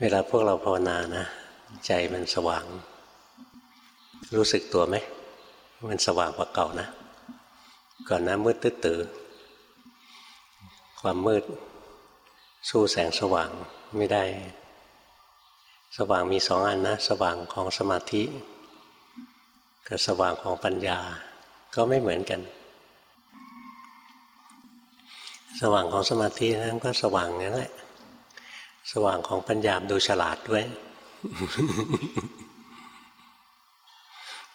เวลาพวกเราภาวนานะใจมันสว่าง รู้สึกตัวไหมมันสว่างกว่าเก่านะ ก่อนนะมืดตื้อความมืด สู้แสงสว่างไม่ได้ สว่างมีสองอันนะ สว่างของสมาธิกับสว่างของปัญญาก็ไม่เหมือนกัน สว่างของสมาธินั้นก็สว่างนั่นแหละ สว่างของปัญญาดูฉลาดด้วย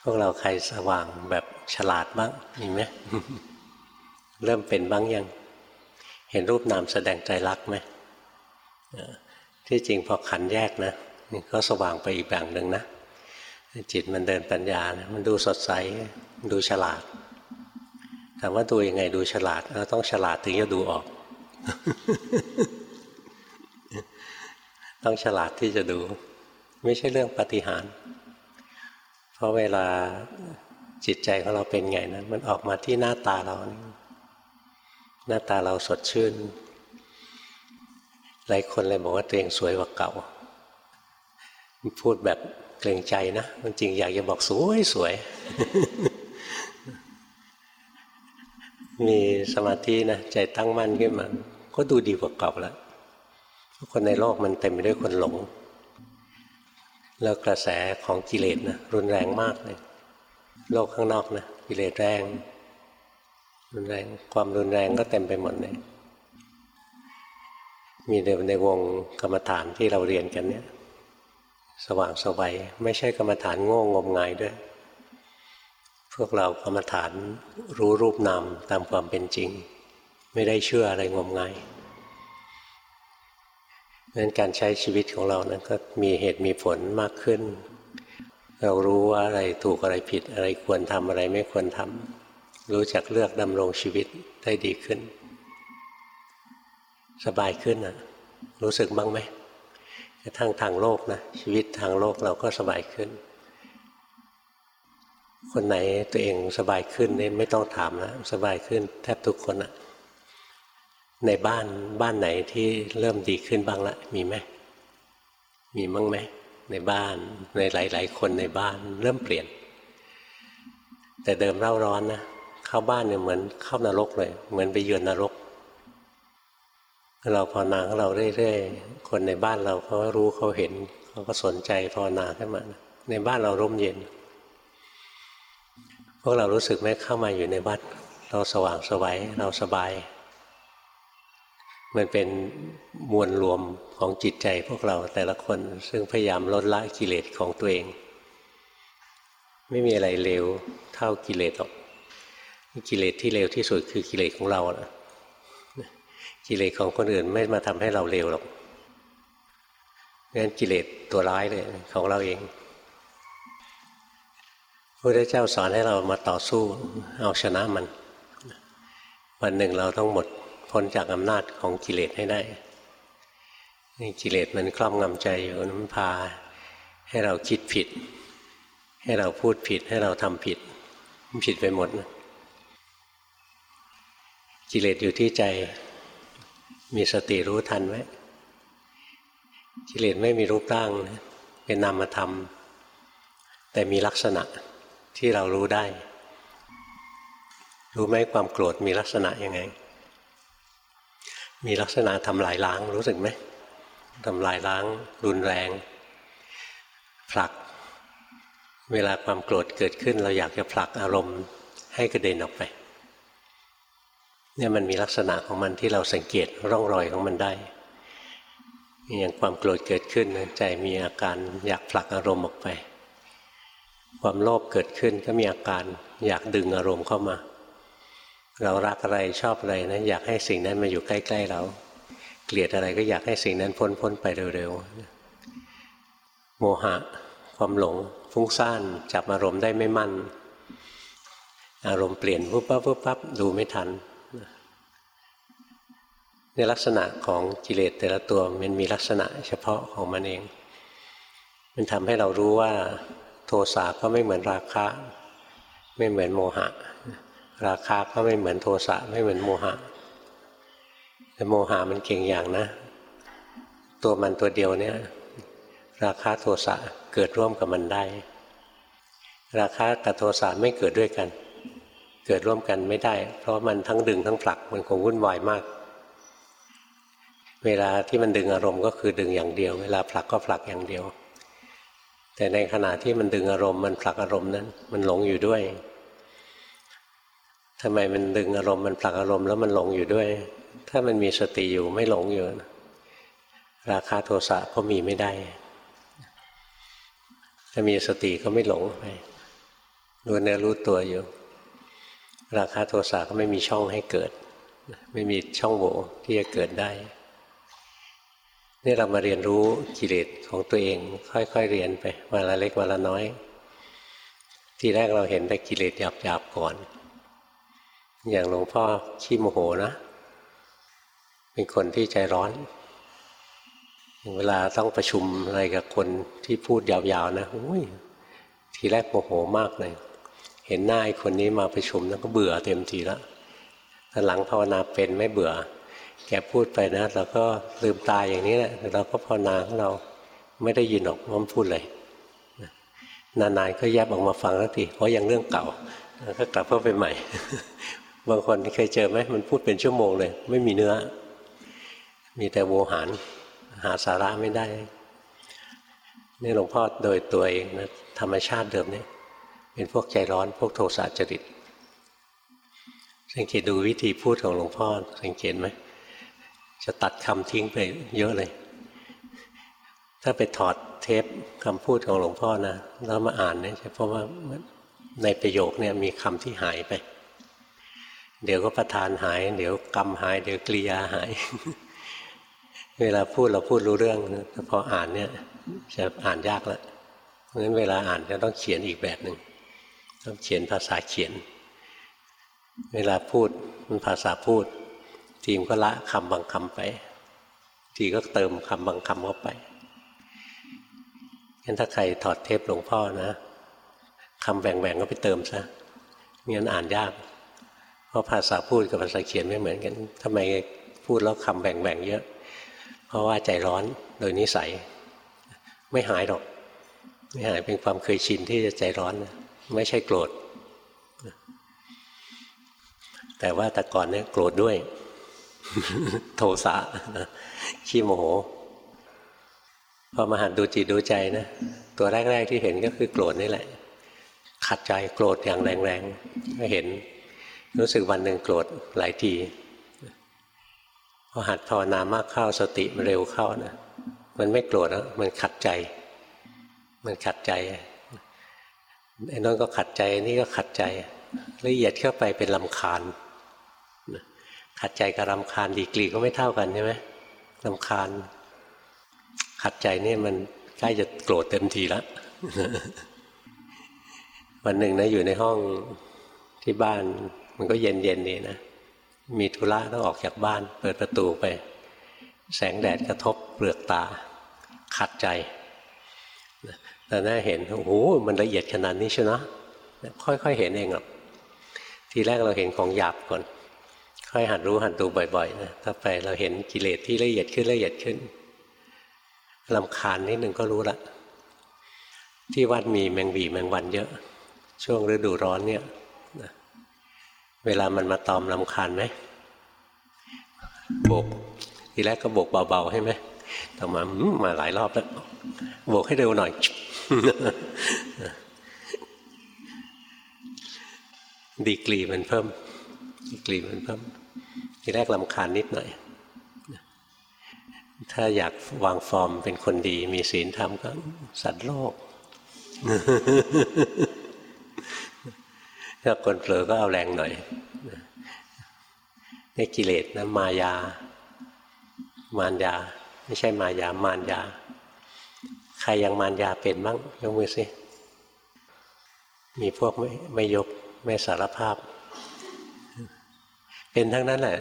พวกเราใครสว่างแบบฉลาดบ้างมีไหมเริ่มเป็นบ้างยัง เห็นรูปนามแสดงใจรักไหมที่จริงพอขันแยกนะนี่ก็สว่างไปอีกแบบหนึ่งนะจิตมันเดินปัญญานะมันดูสดใสดูฉลาดถามว่าดูยังไงดูฉลาดเราต้องฉลาดถึงจะดูออก ต้องฉลาดที่จะดู ไม่ใช่เรื่องปฏิหารเพราะเวลาจิตใจของเราเป็นไงนะั้น มันออกมาที่หน้าตาเรา หน้าตาเราสดชื่น หลายคนเลยบอกว่าตัวเองสวยกว่าเก่า พูดแบบเกรงใจนะมันจริงอยากจะบอกสวยสวยมีสมาธินะใจตั้งมั่นขึ้นมา ก็ดูดีกว่าเก่าแล้ว คนในโลกมันเต็มไปด้วยคนหลง แล้วกระแสของกิเลสนะรุนแรงมากเลย โลกข้างนอกนะกิเลสแรง รุนแรงความรุนแรงก็เต็มไปหมดเลยมีในในวงกรรมฐานที่เราเรียนกันเนี่ย สว่างสวัยไม่ใช่กรรมฐานโง่งมงายด้วย พวกเรากรรมฐานรู้รูปนามตามความเป็นจริง ไม่ได้เชื่ออะไรงมงาย นั้นการใช้ชีวิตของเรานั้นก็มีเหตุมีผลมากขึ้น เรารู้ว่าอะไรถูกอะไรผิดอะไรควรทำอะไรไม่ควรทำรู้จักเลือกดำรงชีวิตได้ดีขึ้น สบายขึ้นนะรู้สึกบ้างไหมกระทั่งทางโลกนะชีวิตทางโลกเราก็สบายขึ้น คนไหนตัวเองสบายขึ้นนี่ไม่ต้องถามแล้วสบายขึ้นแทบทุกคนอะ ในบ้านบ้านไหนที่เริ่มดีขึ้นบ้างละ มีไหมมีมั้งไหมในบ้านในหลาย ๆ คนในบ้านเริ่มเปลี่ยน แต่เดิมเร่าร้อนนะเข้าบ้านเนี่ยเหมือนเข้านรกเลย เหมือนไปเยือนนรก เราภาวนาของเราเรื่อยๆคนในบ้านเราเขารู้เขาเห็นเขาก็สนใจภาวนาขึ้นมาในบ้านเราร่มเย็น พวกเรารู้สึกไหมเข้ามาอยู่ในวัด เราสว่างสวัยเราสบาย มันเป็นมวลรวมของจิตใจพวกเราแต่ละคนซึ่งพยายามลดละกิเลสของตัวเอง ไม่มีอะไรเลวเท่ากิเลสหรอกกิเลสที่เลวที่สุดคือกิเลสของเรานะกิเลสของคนอื่นไม่มาทำให้เราเลวหรอกงั้นกิเลสตัวร้ายเลยของเราเองพระเจ้าสอนให้เรามาต่อสู้เอาชนะมัน วันหนึ่งเราต้องหมด พ้นจากอำนาจของกิเลสให้ได้นี่กิเลสมันครอบงำใจอยู่มันพา ให้เราคิดผิด ให้เราพูดผิด ให้เราทำผิด มันผิดไปหมด กิเลสอยู่ที่ใจ มีสติรู้ทันไว้กิเลสไม่มีรูปร่างเป็นนามธรรม แต่มีลักษณะที่เรารู้ได้ รู้ไหมความโกรธมีลักษณะยังไง มีลักษณะทำลายล้างรู้สึกไหมทำลายล้างรุนแรง ผลัก เวลาความโกรธเกิดขึ้น เราอยากจะผลักอารมณ์ให้กระเด็นออกไปเนี่ยมันมีลักษณะของมันที่เราสังเกตร่องรอยของมันได้ อย่างความโกรธเกิดขึ้นใจมีอาการอยากผลักอารมณ์ออกไป ความโลภเกิดขึ้นก็มีอาการอยากดึงอารมณ์เข้ามา เรารักอะไรชอบอะไรนะอยากให้สิ่งนั้นมาอยู่ใกล้ ๆ เรา เกลียดอะไรก็อยากให้สิ่งนั้นพ้นพ้นไปเร็วๆโมหะ ความหลงฟุ้งซ่านจับอารมณ์ได้ไม่มั่น อารมณ์เปลี่ยนปุ๊บปั๊บปุ๊บปั๊บดูไม่ทันในลักษณะของกิเลสแต่ละตัวมันมีลักษณะเฉพาะของมันเอง มันทำให้เรารู้ว่า โทสะก็ไม่เหมือนราคะ ไม่เหมือนโมหะ ราคาก็ไม่เหมือนโทสะไม่เหมือนโมหะ แต่โมหะมันเก่งอย่างนะ ตัวมันตัวเดียวเนี่ย ราคะโทสะเกิดร่วมกับมันได้ ราคะกับโทสะไม่เกิดด้วยกัน เกิดร่วมกันไม่ได้ เพราะมันทั้งดึงทั้งผลักมันคงวุ่นวายมาก เวลาที่มันดึงอารมณ์ก็คือดึงอย่างเดียว เวลาผลักก็ผลักอย่างเดียว แต่ในขณะที่มันดึงอารมณ์มันผลักอารมณ์นั้น มันหลงอยู่ด้วย ทำไมมันดึงอารมณ์มันผลักอารมณ์แล้วมันหลงอยู่ด้วย ถ้ามันมีสติอยู่ไม่หลงอยู่ราคาโทสะก็มีไม่ได้ ถ้ามีสติก็ไม่หลงไปรู้เนื้อรู้ตัวอยู่ ราคาโทสะก็ไม่มีช่องให้เกิด ไม่มีช่องโหว่ที่จะเกิดได้ นี่เรามาเรียนรู้กิเลสของตัวเอง ค่อยๆเรียนไปวันละเล็กวันละน้อย ทีแรกเราเห็นแต่กิเลสหยาบๆก่อน อย่างหลวงพ่อขี้โมโหนะ เป็นคนที่ใจร้อน เวลาต้องประชุมอะไรกับคนที่พูดยาวๆนะอุ้ยทีแรกโมโหมากเลย เห็นหน้าไอ้คนนี้มาประชุมแล้วก็เบื่อเต็มทีแล้วตอนหลังภาวนาเป็นไม่เบื่อ แกพูดไปนะเราก็ลืมตาอย่างนี้แหละเราก็ภาวนาของเราไม่ได้ยินหรอกว่ามันพูดเลยนานๆก็แยบออกมาฟังแล้วทีเพราะยังเรื่องเก่าแล้วก็กลับเข้าไปใหม่ บางคนเคยเจอไหมมันพูดเป็นชั่วโมงเลย ไม่มีเนื้อ มีแต่โวหารหาสาระไม่ได้ นี่หลวงพ่อโดยตัวเองนะธรรมชาติเดิมเนี่ยเป็นพวกใจร้อนพวกโทสะจริต สังเกตดูวิธีพูดของหลวงพ่อ สังเกตไหมจะตัดคำทิ้งไปเยอะเลย ถ้าไปถอดเทปคำพูดของหลวงพ่อนะแล้วมาอ่านเนี่ยเพราะว่าในประโยคเนี่ยมีคำที่หายไป เดี๋ยวก็ประธานหาย เดี๋ยวกรรมหาย เดี๋ยวกริยาหาย เวลาพูดเราพูดรู้เรื่องแต่พออ่านเนี่ยจะอ่านยากล้วเพราะฉะนั้นเวลาอ่านจะต้องเขียนอีกแบบหนึ่งต้องเขียนภาษาเขียน เวลาพูดมันภาษาพูด ทีมก็ละคำบางคำไป ทีก็เติมคำบางคำเข้าไปงั้นถ้าใครถอดเทปหลวงพ่อนะคำแบ่งๆก็ไปเติมซะงั้นอ่านยาก เพราะภาษาพูดกับภาษาเขียนไม่เหมือนกันทำไมพูดแล้วคำแบ่งๆเยอะ เพราะว่าใจร้อนโดยนิสัย ไม่หายหรอก ไม่หายเป็นความเคยชินที่จะใจร้อนไม่ใช่โกรธ แต่ว่าแต่ก่อนเนี่ยโกรธด้วย โทสะขี้โมโหพอมาหัดดูจิตดูใจนะตัวแรก ๆที่เห็นก็คือโกรธนี่แหละ ขัดใจโกรธอย่างแรงๆก็เห็น รู้สึกวันหนึ่งโกรธหลายทีพอหัดภาวนามากเข้าสติมันเร็วเข้านะมันไม่โกรธแล้วมันขัดใจ มันขัดใจไอ้นั่นก็ขัดใจนี่ก็ขัดใจละเอียดเข้าไปเป็นลำคาญขัดใจกับลำคาญดีกรีก็ไม่เท่ากันใช่ไหมลำคาญ ขัดใจนี่มันใกล้จะโกรธเต็มทีแล้ววันหนึ่งนะอยู่ในห้องที่บ้าน มันก็เย็นเย็นดีนะ มีธุระต้องออกจากบ้าน เปิดประตูไป แสงแดดกระทบเปลือกตา ขัดใจแต่น่าเห็น โอ้โห มันละเอียดขนาดนี้ใช่ไหมค่อยๆเห็นเองหรอกทีแรกเราเห็นของหยาบก่อน ค่อยหัดรู้หัดดูบ่อยๆนะถ้าไปเราเห็นกิเลสที่ละเอียดขึ้นละเอียดขึ้นลำคาญนิดหนึ่งก็รู้ละ ที่วัดมีแมงวีแมงวันเยอะ ช่วงฤดูร้อนเนี่ย เวลามันมาตอมลำคาญไหมโบกทีแรกก็โบกเบาๆให้ไหมต่อมามาหลายรอบแล้วโบกให้เร็วหน่อย ดีกรีมันเพิ่ม ดีกรีมันเพิ่ม ทีแรกลำคาญนิดหน่อย ถ้าอยากวางฟอร์มเป็นคนดี มีศีลธรรมก็สัตว์โลก ถ้าคนเผลอก็เอาแรงหน่อยนี่กิเลสนะมายา มารยา ไม่ใช่มายามารยา ใครยังมารยาเป็นบ้างยกมือสิมีพวกไม่ไม่ยกไม่สารภาพ เป็นทั้งนั้นแหละ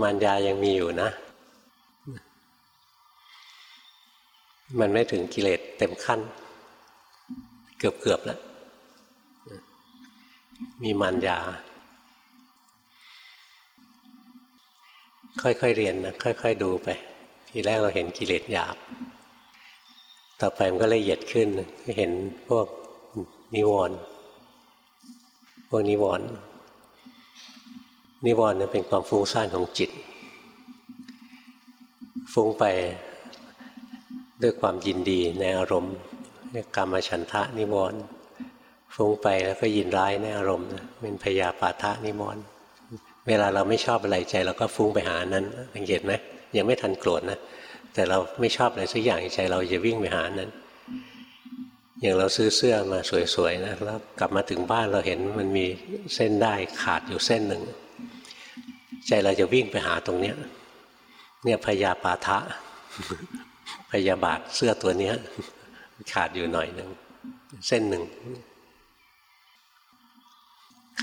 มารยายังมีอยู่นะ มันไม่ถึงกิเลสเต็มขั้น เกือบๆแล้ว มีมารยา ค่อยๆเรียนนะค่อย ๆ ดูไป ทีแรกเราเห็นกิเลสหยาบ ต่อไปมันก็ละเอียดขึ้นเห็นพวกนิวรณ์พวกนิวรณ์นิวรณ์เป็นความฟุ้งซ่านของจิต ฟุ้งไปด้วยความยินดีในอารมณ์กรรมฉันทะนิวรณ์ ฟุ้งไปแล้วก็ยินร้ายในอารมณ์เป็นพยาปาทะนิวรณ์เวลาเราไม่ชอบอะไรใจเราก็ฟุ้งไปหานั้นสังเกตไหมยังไม่ทันโกรธนะแต่เราไม่ชอบอะไรสักอย่างใจเราจะวิ่งไปหานั้น อย่างเราซื้อเสื้อมาสวยๆนะแล้วกลับมาถึงบ้านเราเห็นมันมีเส้นได้ขาดอยู่เส้นหนึ่ง ใจเราจะวิ่งไปหาตรงเนี้ยเนี่ยพยาปาทะพยาบาทเสื้อตัวเนี้ย ขาดอยู่หน่อยหนึ่งเส้นหนึ่ง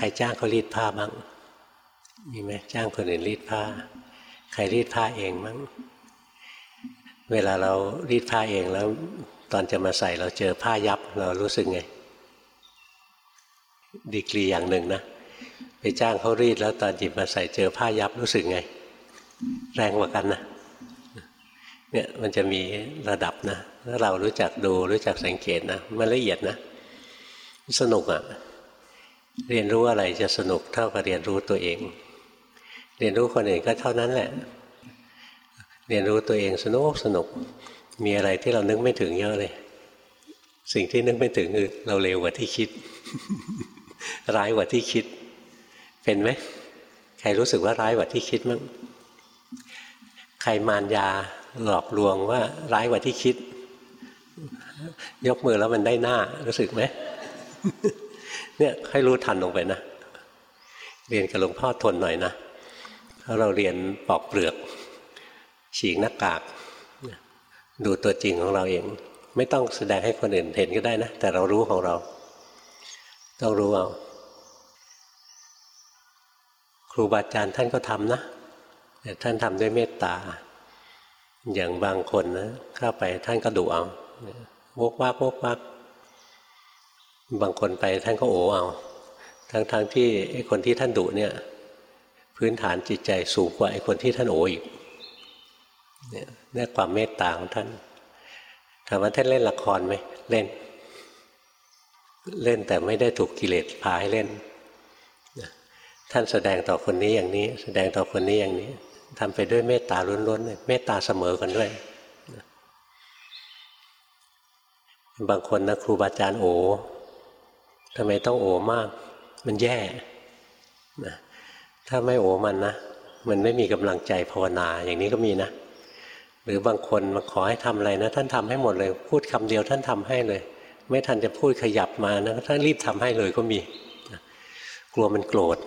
ใครจ้างเขารีดผ้าบ้างมีไหมจ้างคนอื่นรีดผ้า ใครรีดผ้าเองมั้งเวลาเรารีดผ้าเองแล้ว ตอนจะมาใส่เราเจอผ้ายับเรารู้สึกไง ดีกรีอย่างหนึ่งนะไปจ้างเขารีดแล้วตอนจิบมาใส่เจอผ้ายับรู้สึกไง แรงกว่ากันนะเนี่ยมันจะมีระดับนะถ้าเรารู้จักดูรู้จักสังเกตนะมันละเอียดนะ สนุกอะ่ะ เรียนรู้อะไรจะสนุกเท่ากับเรียนรู้ตัวเอง เรียนรู้คนอื่นก็เท่านั้นแหละ เรียนรู้ตัวเองสนุกสนุก มีอะไรที่เรานึกไม่ถึงเยอะเลย สิ่งที่นึกไม่ถึงคือเราเร็วกว่าที่คิด ร้ายกว่าที่คิด เป็นไหมใครรู้สึกว่าร้ายกว่าที่คิดมั้งใครมารยาหลอกลวงว่าร้ายกว่าที่คิด ยกมือแล้วมันได้หน้ารู้สึกไหม เนี่ยให้รู้ทันลงไปนะ เรียนกับหลวงพ่อทนหน่อยนะเพราะเราเรียนปอกเปลือก ฉีกหน้ากาก ดูตัวจริงของเราเอง ไม่ต้องแสดงให้คนอื่นเห็นก็ได้นะ แต่เรารู้ของเรา ต้องรู้เอาครูบาอาจารย์ท่านก็ทำนะแต่ท่านทำด้วยเมตตา อย่างบางคนนะเข้าไปท่านก็ดุเอาวกวักวกวัก บางคนไปท่านก็โอเอา ทั้งๆทที่ไอ้คนที่ท่านดุเนี่ย พื้นฐานจิตใจสูงกว่าไอ้คนที่ท่านโออีกเนี่ยนี่ความเมตตาของท่านถามว่าท่านเล่นละครไหมเล่น เล่นแต่ไม่ได้ถูกกิเลสพาให้เล่นท่านแสดงต่อคนนี้อย่างนี้ แสดงต่อคนนี้อย่างนี้ทำไปด้วยเมตตาล้วนๆเลยเมตตาเสมอกันด้วยบางคนนะครูบาอาจารย์โอ ทำไมต้องโอมาก มันแย่นะถ้าไม่โอมันนะ มันไม่มีกำลังใจภาวนาอย่างนี้ก็มีนะ หรือบางคนมาขอให้ทำอะไรนะ ท่านทำให้หมดเลย พูดคำเดียวท่านทำให้เลย ไม่ทันจะพูดขยับมานะท่านรีบทำให้เลยก็มีกลัวมันโกรธ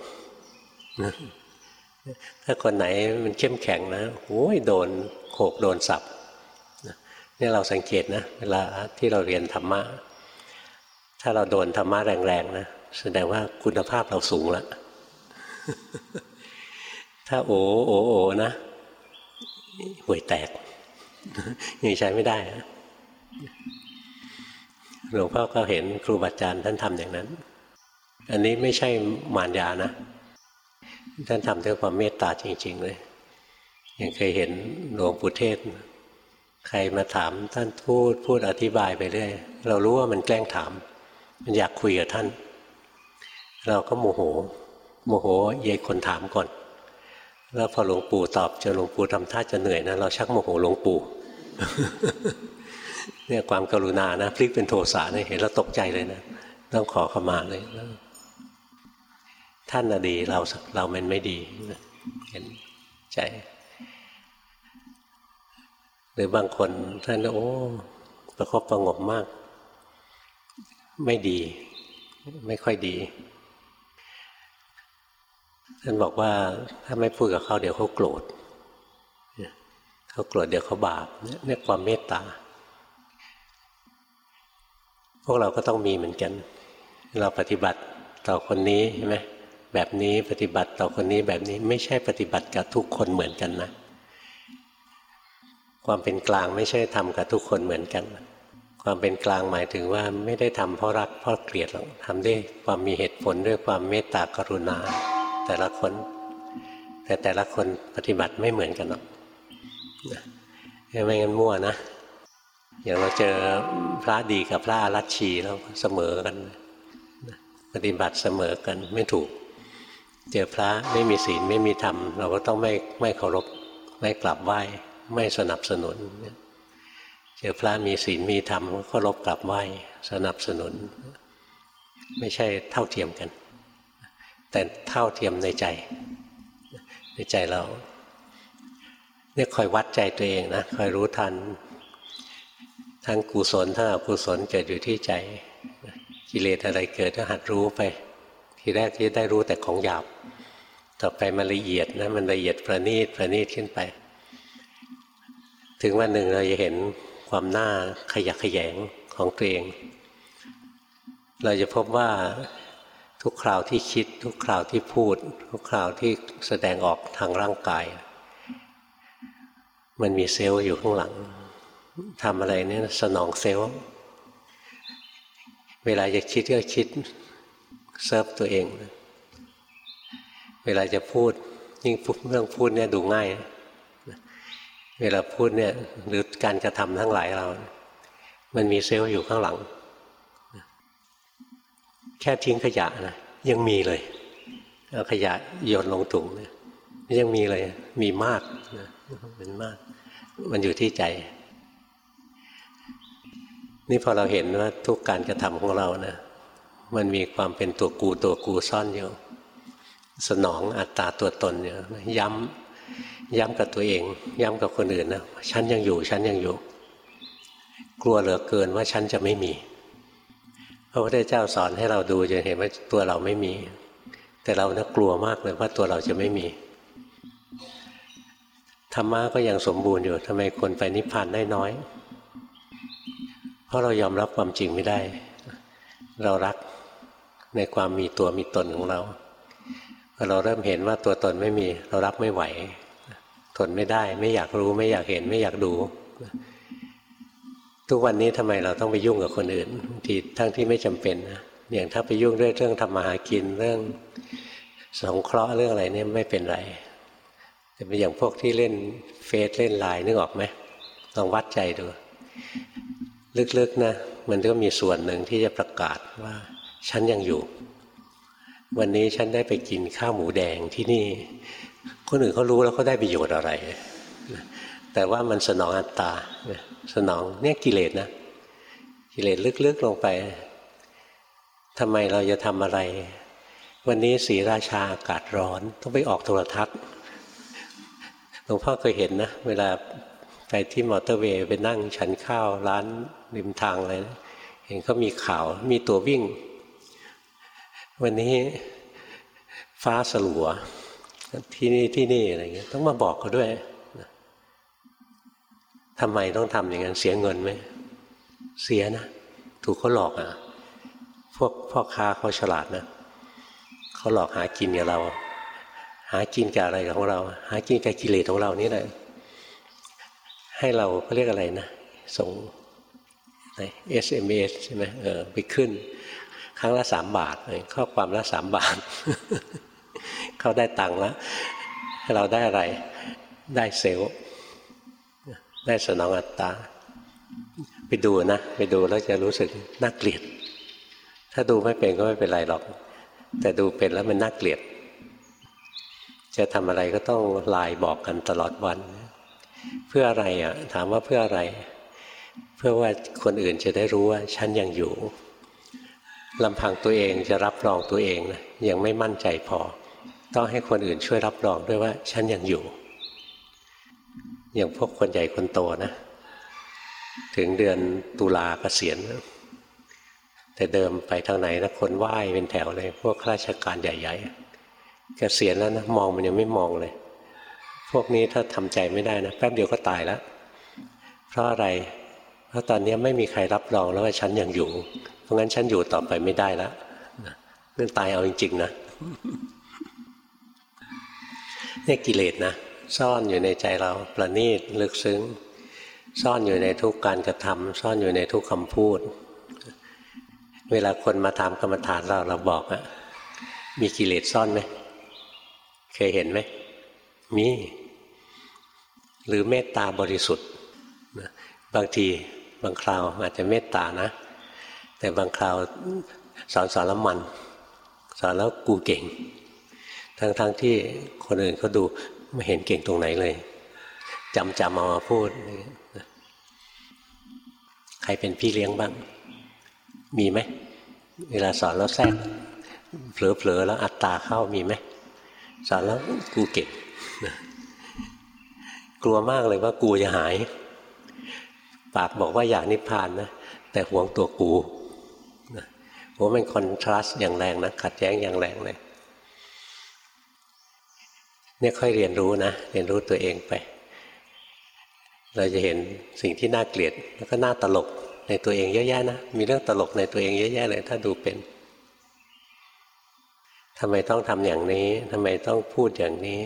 ถ้าคนไหนมันเข้มแข็งนะโอ้ยโดนโขกโดนสับนี่เราสังเกตนะ เวลาที่เราเรียนธรรมะ ถ้าเราโดนธรรมะแรงๆนะแสดงว่าคุณภาพเราสูงแล้วถ้าโอโอโอนะห่วยแตกยังใช้ไม่ได้หลวงพ่อก็เห็นครูบาอาจารย์ท่านทำอย่างนั้น อันนี้ไม่ใช่มารยานะ ท่านทำด้วยความเมตตาจริง ๆ เลยยังเคยเห็นหลวงปู่เทศ ใครมาถามท่านพูดพูดอธิบายไปเรื่อยเรารู้ว่ามันแกล้งถาม มันอยากคุยกับท่าน เราก็โมโห โมโหเยคนถามก่อน แล้วพอหลวงปู่ตอบจนหลวงปู่ทำท่าจะเหนื่อยนะเราชักโมโหหลวงปู่เนี่ยความกรุณานะพลิกเป็นโทสะเนี่ยเห็นแล้วตกใจเลยนะต้องขอขมาเลยท่านน่ะดีเราเรามันไม่ดีเห็นใจ หรือบางคนท่านโอ้ประคบประงมมาก ไม่ดี ไม่ค่อยดีท่านบอกว่าถ้าไม่พูดกับเขาเดี๋ยวเขาโกรธเขาโกรธเดี๋ยวเขาบาปเนี่ยความเมตตา พวกเราก็ต้องมีเหมือนกัน เราปฏิบัติต่อคนนี้ใช่ไหมแบบนี้ปฏิบัติต่อคนนี้แบบนี้ไม่ใช่ปฏิบัติกับทุกคนเหมือนกันนะ ความเป็นกลางไม่ใช่ทำกับทุกคนเหมือนกัน ความเป็นกลางหมายถึงว่าไม่ได้ทำเพราะรักเพราะเกลียดหรอกทำด้วยความมีเหตุผลด้วยความเมตตากรุณา แต่ละคน แต่แต่ละคนปฏิบัติไม่เหมือนกันหรอกไม่งั้นมั่วนะ อย่างเราเจอพระดีกับพระอารัชชีแล้วเสมอกัน ปฏิบัติเสมอกันไม่ถูก เจอพระไม่มีศีลไม่มีธรรม เราก็ต้องไม่ไม่เคารพไม่กลับไหว้ไม่สนับสนุนเจอพระมีศีลมีธรรมก็เคารพกลับไหวสนับสนุน ไม่ใช่เท่าเทียมกัน แต่เท่าเทียมในใจ ในใจเราเนี่ยคอยวัดใจตัวเองนะคอยรู้ทัน ทั้งกุศลทั้งอกุศลเกิดอยู่ที่ใจกิเลสอะไรเกิดก็หัดรู้ไป ทีแรกที่ได้รู้แต่ของหยาบ ต่อไปมันละเอียดนะมันละเอียดประณีตประณีตขึ้นไป ถึงวันหนึ่งเราจะเห็น ความน่าขยะแขยงของตัวเอง เราจะพบว่าทุกคราวที่คิด ทุกคราวที่พูด ทุกคราวที่แสดงออกทางร่างกาย มันมี self อยู่ข้างหลังทำอะไรเนี่ยสนอง self เวลาจะคิดก็คิดเซิร์ฟตัวเอง เวลาจะพูดยิ่งเรื่องพูดเนี่ยดูง่าย เวลาพูดเนี่ยหรือการกระทำทั้งหลายเรา มันมีเซลล์อยู่ข้างหลัง แค่ทิ้งขยะนะยังมีเลยเอาขยะโยนลงถุงเนี่ยยังมีเลย มีมากนะมันมาก มันอยู่ที่ใจ นี่พอเราเห็นว่าทุกการกระทำของเรานะมันมีความเป็นตัวกูตัวกูซ่อนอยู่ สนองอัตตาตัวตนอยู่ย้ำ ย้ำกับตัวเอง ย้ำกับคนอื่นนะฉันยังอยู่ฉันยังอยู่ กลัวเหลือเกินว่าฉันจะไม่มีพระพุทธเจ้าสอนให้เราดูจะเห็นว่าตัวเราไม่มี แต่เรานะกลัวมากเลยว่าตัวเราจะไม่มีธรรมะก็ยังสมบูรณ์อยู่ทำไมคนไปนิพพานได้น้อย เพราะเรายอมรับความจริงไม่ได้ เรารักในความมีตัวมีตนของเราพอเราเริ่มเห็นว่าตัวตนไม่มี เรารับไม่ไหว นไม่ได้ ไม่อยากรู้ไม่อยากเห็นไม่อยากดู ทุกวันนี้ทำไมเราต้องไปยุ่งกับคนอื่นทีทั้งที่ไม่จำเป็นนะอย่างถ้าไปยุ่งด้วยเรื่องทำมาหากินเรื่องสงเคราะห์เรื่องอะไรเนี่ยไม่เป็นไร แต่เป็นอย่างพวกที่เล่นเฟซเล่นไลน์นึกออกไหมลองวัดใจดู ลึกๆนะ มันก็มีส่วนหนึ่งที่จะประกาศว่า ฉันยังอยู่ วันนี้ฉันได้ไปกินข้าวหมูแดงที่นี่ คนอื่นเขารู้แล้วเขาได้ประโยชน์อะไร แต่ว่ามันสนองอัตตา สนองเนี่ยกิเลสนะ กิเลสลึกๆลงไปทำไมเราจะทำอะไร วันนี้สีราชาอากาศร้อน ต้องไปออกโทรทัศน์หลวงพ่อเคยเห็นนะ เวลาไปที่มอเตอร์เวย์ไปนั่งฉันข้าวร้านริมทางอะไรนะเห็นเขามีข่าวมีตัววิ่ง วันนี้ฟ้าสลัว ที่นี่ที่นี่อะไรเงี้ยต้องมาบอกเขาด้วยทำไมต้องทำอย่างนั้นเสียเงินไหมเสียนะถูกเขาหลอกอะ พวกพ่อค้าเขาฉลาดนะเขาหลอกหากินกับเรา หากินกับอะไรของเรา หากินกับกิเลสของเรานี่แหละให้เราเขาเรียกอะไรนะส่ง SMS ใช่ไหมเออไปขึ้น ครั้งละสามบาทข้อความละสามบาท เขาได้ตังค์แล้วเราได้อะไรได้เซลล์ได้สนองอัตตา ไปดูนะ ไปดูแล้วจะรู้สึกน่าเกลียด ถ้าดูไม่เป็นก็ไม่เป็นไรหรอก แต่ดูเป็นแล้วมันน่าเกลียด จะทำอะไรก็ต้องไลน์บอกกันตลอดวัน เพื่ออะไรอะ ถามว่าเพื่ออะไร เพื่อว่าคนอื่นจะได้รู้ว่าฉันยังอยู่ลำพังตัวเองจะรับรองตัวเองนะยังไม่มั่นใจพอ ต้องให้คนอื่นช่วยรับรองด้วยว่าฉันยังอยู่ อย่างพวกคนใหญ่คนโตนะ ถึงเดือนตุลาเกษียณแต่เดิมไปทางไหนนะคนไหว้เป็นแถวเลย พวกข้าราชการใหญ่ๆเกษียณแล้วนะมองมันยังไม่มองเลย พวกนี้ถ้าทำใจไม่ได้นะแป๊บเดียวก็ตายแล้ว เพราะอะไร เพราะตอนนี้ไม่มีใครรับรองแล้วว่าฉันยังอยู่ เพราะงั้นฉันอยู่ต่อไปไม่ได้แล้วนั่นตายเอาจริงๆนะ นี่ยกิเลสนะซ่อนอยู่ในใจเราประณีตลึกซึ้ง ซ่อนอยู่ในทุกการกระทำซ่อนอยู่ในทุกคำพูด เวลาคนมาถามกรรมฐานเราเราบอกอะมีกิเลสซ่อนไหมเคยเห็นไหมมี หรือเมตตาบริสุทธิ์บางทีบางคราวอาจจะเมตตานะ แต่บางคราวสอนสอนแล้วมัน สอนแล้วกูเก่ง ทั้งๆทที่คนอื่นเขาดูไม่เห็นเก่งตรงไหนเลยจำจำเอามาพูด ใครเป็นพี่เลี้ยงบ้าง มีไหม เวลาสอนแล้วแทรกเผลอๆแล้วอัตตาเข้ามีไหมสอนแล้วกูเก่งกลัวมากเลยว่ากูจะหาย ปากบอกว่าอยากนิพพานนะ แต่หวงตัวกูผมเป็นคอนทรัสต์อย่างแรงนะ ขัดแย้งอย่างแรงเลย เนี่ยค่อยเรียนรู้นะ เรียนรู้ตัวเองไป เราจะเห็นสิ่งที่น่าเกลียดแล้วก็น่าตลกในตัวเองเยอะแยะนะ มีเรื่องตลกในตัวเองเยอะแยะเลย ถ้าดูเป็นทำไมต้องทำอย่างนี้ทำไมต้องพูดอย่างนี้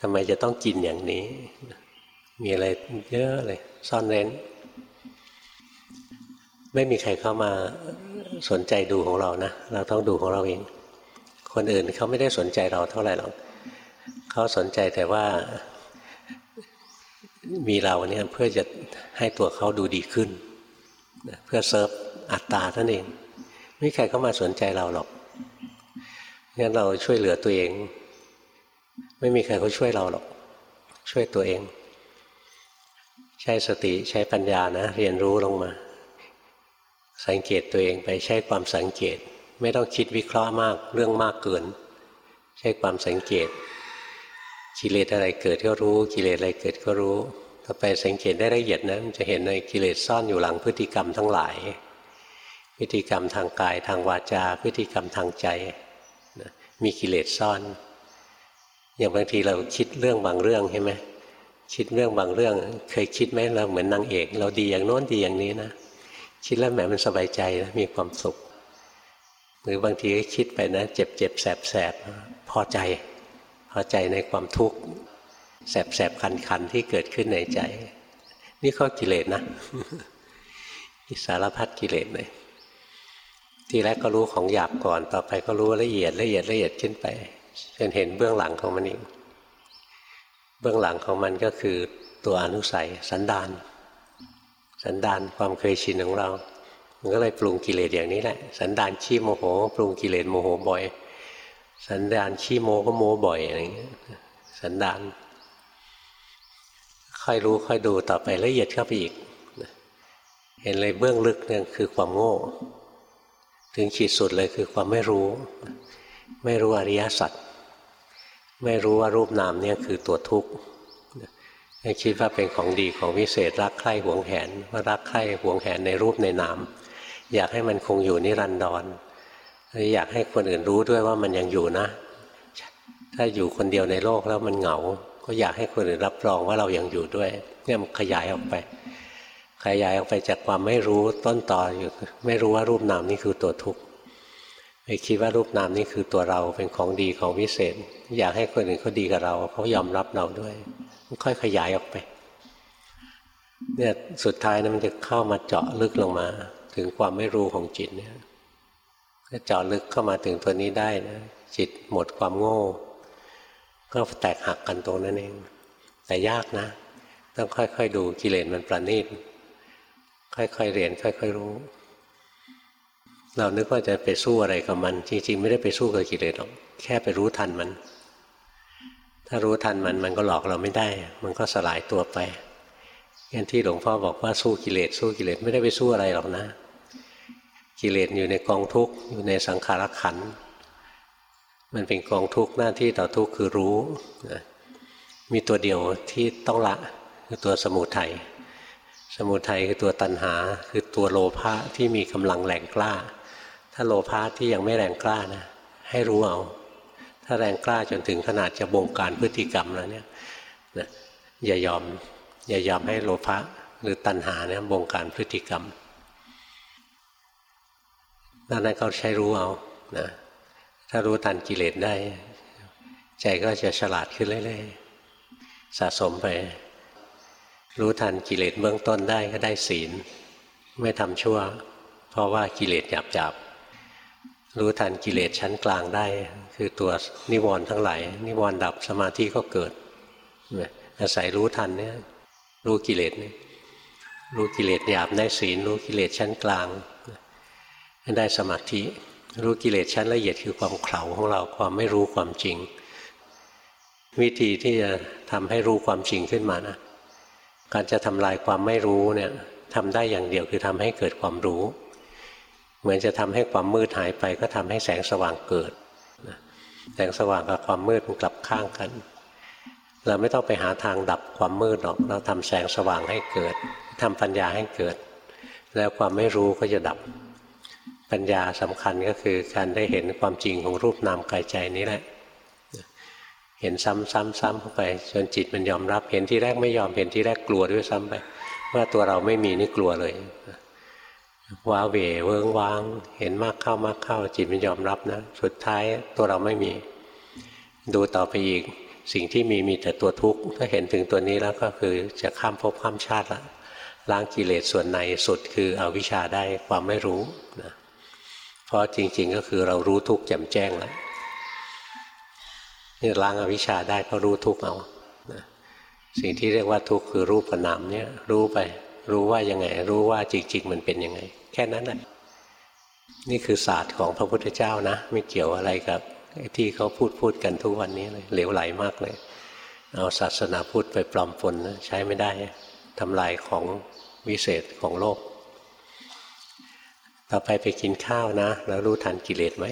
ทำไมจะต้องกินอย่างนี้ มีอะไรเยอะเลย ซ่อนเร้น ไม่มีใครเข้ามาสนใจดูของเรานะ เราต้องดูของเราเอง คนอื่นเขาไม่ได้สนใจเราเท่าไหร่หรอก เขาสนใจแต่ว่ามีเราเนี่ยเพื่อจะให้ตัวเขาดูดีขึ้น เพื่อเซิร์ฟอัตตาท่านเองไม่ใครเข้ามาสนใจเราหรอกงั้นเราช่วยเหลือตัวเอง ไม่มีใครเขาช่วยเราหรอก ช่วยตัวเอง ใช้สติใช้ปัญญานะ เรียนรู้ลงมา สังเกตตัวเองไปใช้ความสังเกต ไม่ต้องคิดวิเคราะห์มากเรื่องมากเกิน ใช้ความสังเกต กิเลสอะไรเกิดก็รู้ กิเลสอะไรเกิดก็รู้ ถ้าไปสังเกตได้ละเอียดนะมันจะเห็นในกิเลสซ่อนอยู่หลังพฤติกรรมทั้งหลาย พฤติกรรมทางกายทางวาจา พฤติกรรมทางใจมีกิเลสซ่อน อย่างบางทีเราคิดเรื่องบางเรื่องใช่ไหมคิดเรื่องบางเรื่อง เคยคิดไหมเราเหมือนนางเอก เราดีอย่างโน้นดีอย่างนี้นะคิดแล้วแหมมันสบายใจนะมีความสุข หรือบางทีก็คิดไปนะ เจ็บเจ็บแสบแสบพอใจ พอใจในความทุกข์แสบแสบคันคันที่เกิดขึ้นในใจ นี่ก็กิเลสนะสารพัดกิเลสเลยทีแรกก็รู้ของหยาบก่อน ต่อไปก็รู้ละเอียดละเอียดละเอียดขึ้นไปจนเห็นเบื้องหลังของมันเองเบื้องหลังของมันก็คือตัวอนุสัยสันดาน สันดานความเคยชินของเรา มันก็เลยปรุงกิเลสอย่างนี้แหละ สันดานขี้โมโห ปรุงกิเลสโมโหบ่อย สันดานขี้โมก็โมบ่อยอะไรเงี้ยสันดาน ค่อยรู้ค่อยดูต่อไปละเอียดเข้าไปอีก เห็นเลยเบื้องลึกเนี่ยคือความโง่ ถึงขีดสุดเลยคือความไม่รู้ ไม่รู้อริยสัจไม่รู้ว่ารูปนามเนี่ยคือตัวทุกข์คิดว่าเป็นของดีของวิเศษรักใคร่หวงแหนว่ารักใคร่หวงแหนในรูปในนาม อยากให้มันคงอยู่นิรันดร อยากให้คนอื่นรู้ด้วยว่ามันยังอยู่นะ ถ้าอยู่คนเดียวในโลกแล้วมันเหงา ก็อยากให้คนอื่นรับรองว่าเรายังอยู่ด้วยเนี่ยมันขยายออกไป ขยายออกไปจากความไม่รู้ต้นต่ออยู่ไม่รู้ว่ารูปนามนี่คือตัวทุกข์ไปคิดว่ารูปนามนี่คือตัวเราเป็นของดีของวิเศษ อยากให้คนอื่นเขาดีกับเราเขายอมรับเราด้วยมันค่อยขยายออกไปเนี่ยสุดท้ายนะมันจะเข้ามาเจาะลึกลงมา ถึงความไม่รู้ของจิตเนี่ย ถ้าเจาะลึกเข้ามาถึงตัวนี้ได้นะจิตหมดความโง่ ก็แตกหักกันตรงนั้นเอง แต่ยากนะ ต้องค่อยๆดูกิเลสมันประณีตค่อยๆเรียน ค่อย ๆ รู้ เรานึกว่าจะไปสู้อะไรกับมัน จริง ๆ ไม่ได้ไปสู้กับกิเลสหรอกแค่ไปรู้ทันมัน ถ้ารู้ทันมันมันก็หลอกเราไม่ได้ มันก็สลายตัวไปอย่างที่หลวงพ่อบอกว่าสู้กิเลสสู้กิเลสไม่ได้ไปสู้อะไรหรอกนะ กิเลสอยู่ในกองทุกข์อยู่ในสังขารขันมันเป็นกองทุกข์หน้าที่ต่อทุกข์คือรู้มีตัวเดียวที่ต้องละคือตัวสมุทัยสมุทัยคือตัวตัณหา คือตัวโลภะที่มีกำลังแรงกล้า ถ้าโลภะที่ยังไม่แรงกล้านะให้รู้เอา ถ้าแรงกล้าจนถึงขนาดจะบงการพฤติกรรมแล้วเนี่ยนะอย่ายอม อย่ายอมให้โลภะหรือตัณหาเนี่ยบงการพฤติกรรม นั่นก็ใช้รู้เอานะถ้ารู้ทันกิเลสได้ ใจก็จะฉลาดขึ้นเรื่อยๆสะสมไป รู้ทันกิเลสเบื้องต้นได้ก็ได้ศีล ไม่ทำชั่ว เพราะว่ากิเลสหยาบจับรู้ทันกิเลสชั้นกลางได้ คือตัวนิวรณ์ทั้งหลายนิวรณ์ดับสมาธิก็เกิดอาศัยรู้ทันเนี่ยรู้กิเลสนี่รู้กิเลสหยาบได้ศีล รู้กิเลสชั้นกลาง ได้สมาธิ รู้กิเลสชั้นละเอียดคือความเข่าของเราความไม่รู้ความจริง วิธีที่จะทำให้รู้ความจริงขึ้นมานะการจะทำลายความไม่รู้เนี่ยทำได้อย่างเดียวคือทำให้เกิดความรู้ เหมือนจะทำให้ความมืดหายไปก็ทำให้แสงสว่างเกิดแสงสว่างกับความมืดมันกลับข้างกัน เราไม่ต้องไปหาทางดับความมืดหรอก เราทำแสงสว่างให้เกิดทำปัญญาให้เกิด แล้วความไม่รู้ก็จะดับ ปัญญาสำคัญก็คือการได้เห็นความจริงของรูปนามกายใจนี้แหละ เห็นซ้ำๆๆเข้าไปจนจิตมันยอมรับ เห็นที่แรกไม่ยอมเห็นที่แรกกลัวด้วยซ้ำไปว่าตัวเราไม่มีนี่กลัวเลยว้าเหวเวิ้งว้าง เห็นมากเข้ามากเข้า จิตมันยอมรับนะ สุดท้ายตัวเราไม่มี ดูต่อไปอีกสิ่งที่มีมีแต่ตัวทุกข์ถ้าเห็นถึงตัวนี้แล้วก็คือจะข้ามภพข้ามชาติละล้างกิเลสส่วนในสุดคืออวิชชาได้ความไม่รู้นะ เพราะจริง ๆ ก็คือเรารู้ทุกข์แจ่มแจ้งแล้วนี่ล้างอวิชชาได้ก็รู้ทุกข์เอาสิ่งที่เรียกว่าทุกข์คือรูปนามเนี่ยรู้ไป รู้ว่ายังไง รู้ว่าจริง ๆ มันเป็นยังไง แค่นั้นแหละนี่คือศาสตร์ของพระพุทธเจ้านะ ไม่เกี่ยวอะไรกับที่เขาพูดพูดกันทุกวันนี้เลยเหลวไหลมากเลย เอาศาสนาพูดไปปลอมปนนะใช้ไม่ได้ทำลายของวิเศษของโลก ต่อไปไปกินข้าวนะ แล้วรู้ทันกิเลสไหม